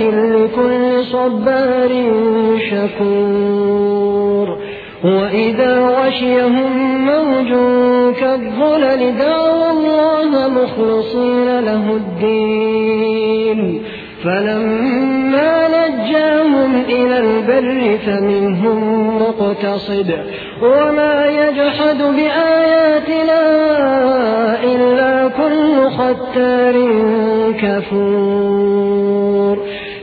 لآيات لكل صبار شكور وإذا غشيهم موج كالظلل دعوا الله مخلصين له الدين فلما نجاهم إلى البر فمنهم مقتصد وما يجحد بآياتنا إلا كل ختار كفور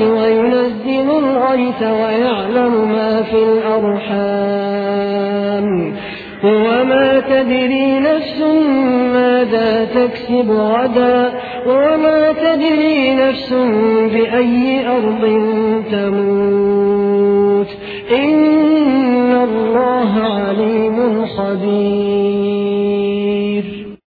الساعة وينزل الغيث ويعلم ما في الأرحام. وما تدري نفس ماذا تكسب غدا. وما تدري نفس بأي أرض تموت. إن الله عليم خبير.